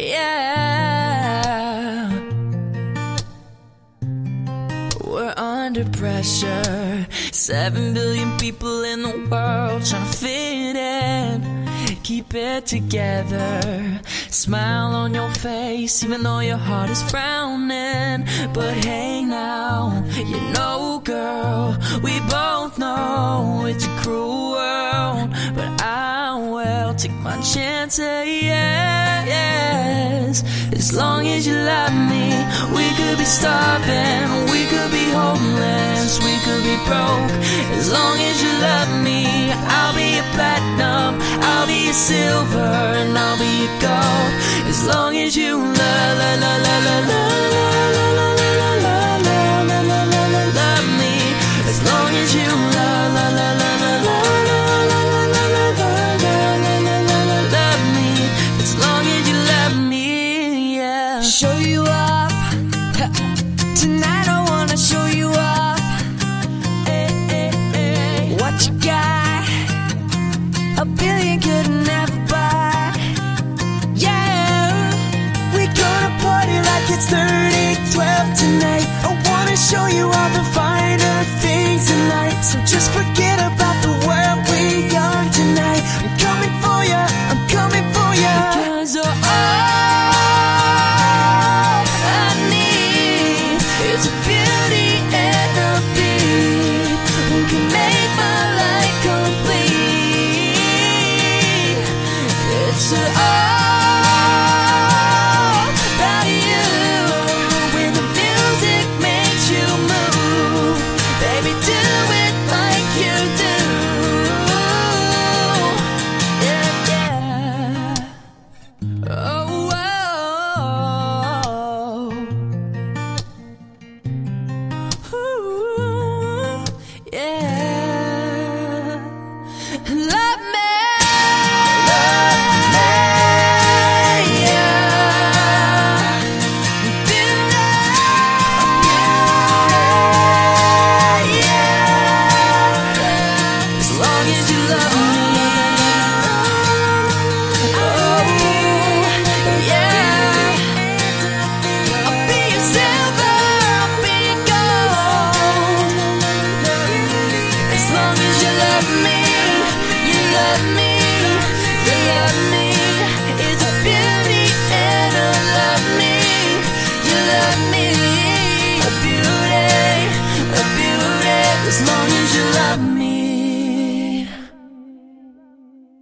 Yeah. We're under pressure. Seven billion people in the world trying to fit in. Keep it together. Smile on your face, even though your heart is frowning. But hey now, you know, girl, we both know it's a cruel world. But I will take my chances, yes. As long as you love me, we could be starving, we could be homeless, we could be broke. As long as you love me, I'll be a platinum, I'll be a silver, and I'll be a gold. As long as you la la la la la la love me. As long as you it's 3012 tonight. I wanna show you all the finer things in life. So just forget about as long as you love me.